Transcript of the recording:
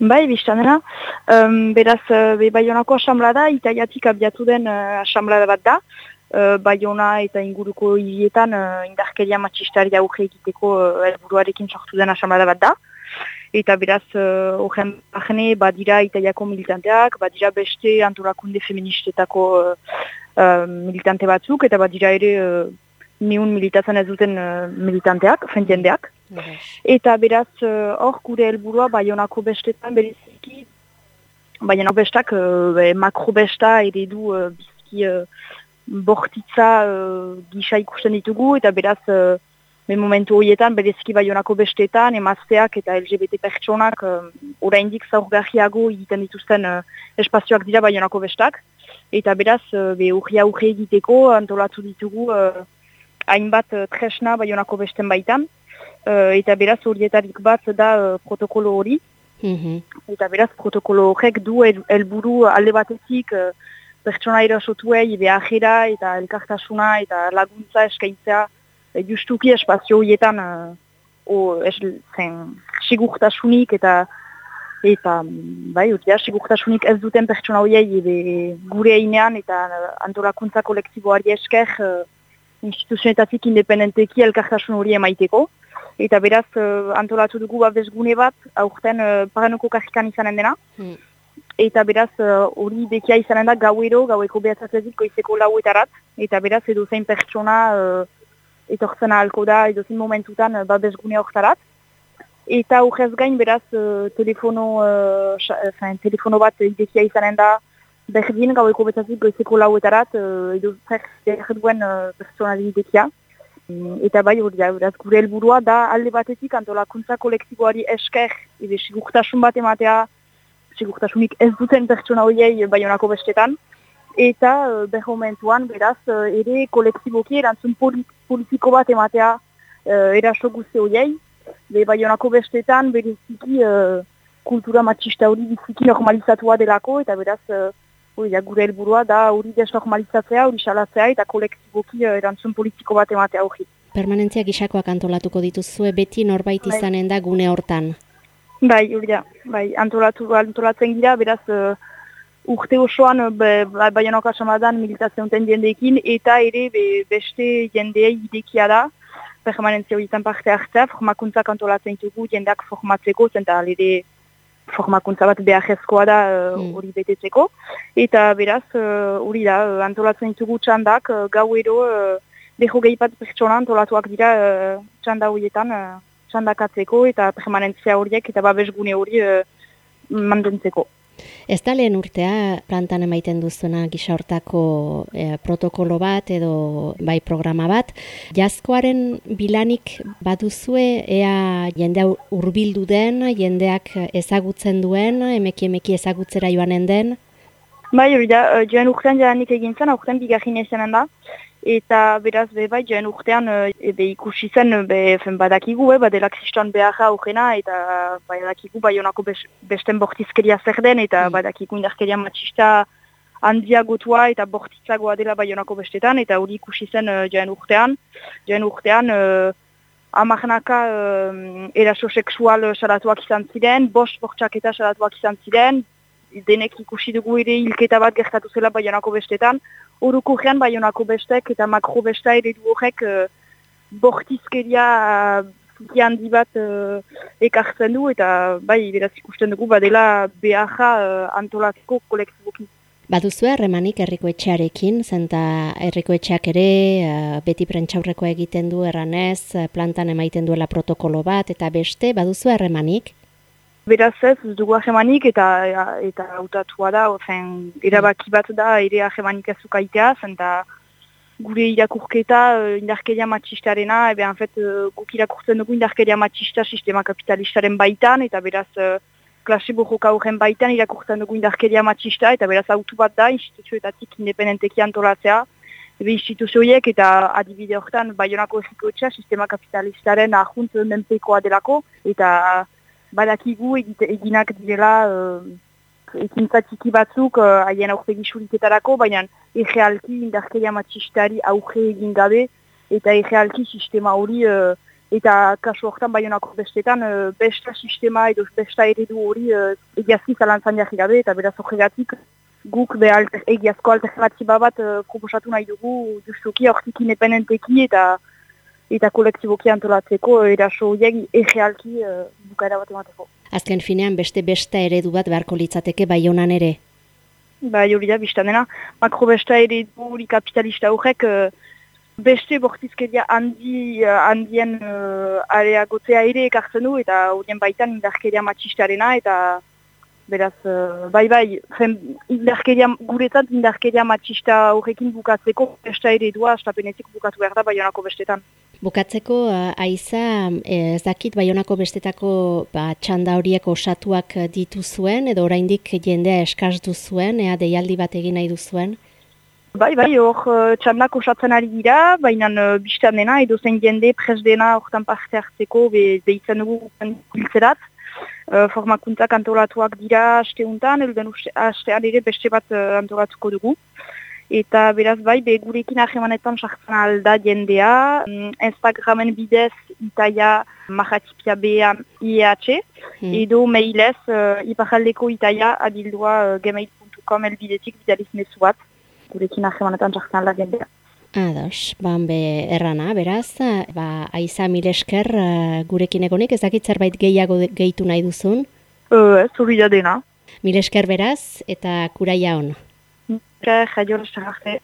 Bai, biztan dena. Um, beraz, uh, be, Bayonako asamblea da, itaiatik abiatu den uh, asamblea bat da. Uh, Bayona eta inguruko hirietan uh, indarkeria matxistari aurre egiteko uh, elburuarekin sortu den asamblea bat da. Eta beraz, uh, bahne, badira itaiako militanteak, badira beste antolakunde feministetako uh, uh, militante batzuk, eta badira ere uh, niun militatzen ez duten uh, militanteak, fentiendeak. Eta beraz, eh, hor gure helburua Baionako bestetan bereziki, Baionako bestak uh, be, makrobesta ere du uh, bizki uh, bortitza uh, gisa ikusten ditugu, eta beraz, uh, momentu horietan bereziki Baionako bestetan, emazteak eta LGBT pertsonak uh, oraindik zaurgarriago egiten dituzten uh, espazioak dira Baionako bestak. Eta beraz, uh, be urria urri egiteko antolatu ditugu uh, hainbat tresna Baionako besten baitan eta beraz horietarik bat da uh, protokolo hori. Mm Eta beraz protokolo horrek du helburu el alde batetik uh, pertsona erasotuei behajera eta elkartasuna eta laguntza eskaintzea uh, justuki espazio horietan uh, es, zen, sigurtasunik eta eta bai, utia, sigurtasunik ez duten pertsona horiei gure einean eta antolakuntza kolektiboari esker uh, instituzionetatik independenteki elkartasun hori emaiteko. Eta beraz, uh, antolatu dugu babesgune bat, aurten uh, paranoko kajikan izanen dena. Hmm. Eta beraz, uh, hori uh, bekia izanen da gauero, gaueko behatzatzezit, goizeko lauetarat. Eta beraz, edo zein pertsona uh, etortzen ahalko da, edo zein momentutan uh, babesgune horretarat. Eta horrez gain, beraz, uh, telefono, uh, telefono bat idekia izanen da, berdin gaueko behatzatzezit, goizeko lauetarat, uh, edo zer duen uh, pertsonari idekia. Mm, eta bai hori da, gure helburua da alde batetik antolakuntza kolektiboari esker, ebe sigurtasun bat ematea, sigurtasunik ez duten pertsona horiei baionako bestetan, eta uh, beho momentuan, beraz, uh, ere kolektiboki erantzun politiko bat ematea uh, eraso guzti horiei, be baionako bestetan, bereziki uh, kultura matxista hori biziki normalizatua delako, eta beraz, ja, gure helburua da hori desnormalizatzea, hori salatzea eta kolektiboki uh, erantzun politiko bat ematea hori. Permanentzia gisakoak antolatuko dituzue beti norbait bai. izanen da gune hortan? Bai, hori da. Bai, antolatu, antolatzen gira, beraz uh, urte osoan be, bai, baionok asamadan militatzen duten jendeekin eta ere be, beste jendeei idekia da permanentzia horietan parte hartzea, formakuntzak antolatzen dugu jendeak formatzeko, zenta ere formakuntza bat beharrezkoa da uh, hmm. hori uh, betetzeko. Eta beraz, uh, hori da, uh, antolatzen ditugu txandak, gau edo, uh, beho gehipat pertsona antolatuak dira uh, txanda horietan, uh, txandakatzeko eta permanentzia horiek eta babesgune hori uh, mandentzeko. Ez da lehen urtea plantan emaiten duzuena gisa hortako e, protokolo bat edo bai programa bat. Jazkoaren bilanik baduzue ea jendea hurbildu den, jendeak ezagutzen duen, emeki emeki ezagutzera joanen den? Bai, hori da, eh, joan urtean jadanik egin zen, aurten bigarrin esanen da eta beraz be bai joen urtean e, be ikusi zen be fen badakigu e, badela kriston beharra aurrena eta badakigu bai honako besten bortizkeria zer den eta mm. badakigu indarkeria matxista handiagotua eta bortitzagoa dela bai honako bestetan eta hori ikusi zen uh, joen urtean joen urtean uh, amarnaka uh, eraso seksual salatuak izan ziren, bost bortxak eta salatuak izan ziren denek ikusi dugu ere hilketa bat gertatu zela bai honako bestetan Uruko gean baionako bestek eta makro besta ere du horrek uh, bortizkeria uh, handi bat uh, ekartzen du eta bai beraz ikusten dugu badela beharra uh, antolateko kolektibokin. Baduzu harremanik herriko etxearekin, zenta herriko etxeak ere beti prentxaurreko egiten du erranez, plantan emaiten duela protokolo bat eta beste, baduzu harremanik? Beraz ez, ez dugu ahemanik eta eta autatua da, ofen, erabaki bat da, ere ahemanik ez ukaitea, zenta gure irakurketa uh, indarkeria matxistarena, ebe anfet uh, guk irakurtzen dugu indarkeria matxista sistema kapitalistaren baitan, eta beraz uh, klase borroka horren baitan irakurtzen dugu indarkeria matxista, eta beraz autu bat da, instituzioetatik independenteki antolatzea, ebe instituzioiek eta adibide horretan baionako egiko sistema kapitalistaren ahunt menpekoa delako, eta badakigu eginak direla uh, ekintza txiki batzuk uh, haien uh, aurpegi suriketarako, baina egealki indarkeria matxistari aurre egin gabe eta egealki sistema hori uh, eta kasu horretan baionako bestetan besta sistema edo besta eredu hori egiazki zalantzan jarri gabe eta beraz horregatik guk be alter, egiazko alternatiba bat proposatu nahi dugu justuki hortik independenteki eta eta kolektiboki antolatzeko eraso horiek egealki uh, bukaera bat emateko. Azken finean beste besta eredu bat beharko litzateke bai honan ere? Ba, hori da, biztan dena. Makro besta eredu hori kapitalista horrek uh, beste bortizkeria handi, handien uh, areagotzea ere ekartzen du eta horien baitan indarkeria matxistarena eta beraz, uh, bai bai, zen, indarkeria, guretzat indarkeria matxista horrekin bukatzeko besta eredua estapenetik bukatu behar da bai bestetan. Bukatzeko, aiza, ez dakit Baionako bestetako ba, txanda horiek osatuak dituzuen, edo oraindik jendea eskaz duzuen, ea deialdi bat egin nahi duzuen? Bai, bai, hor txandak osatzen ari dira, baina biztan dena, edo zen jende prez dena horretan parte hartzeko behitzen dugu biltzerat. Formakuntzak antolatuak dira asteuntan, elden astean ere beste bat antolatuko dugu eta beraz bai, be gurekin ahemanetan sartzen alda jendea, mm, Instagramen bidez itaia mahatipia bea IEH, hmm. edo mailez uh, iparaldeko itaia adildua uh, gmail.com elbidetik bidaliz mesu gurekin ahemanetan sartzen alda jendea. Ados, ban be errana, beraz, ba, aiza milesker uh, gurekin egonik, ez dakit zerbait gehiago gehitu nahi duzun? Uh, zuri da dena. Milesker beraz, eta kuraia hon. Esker, jaio lasagaje.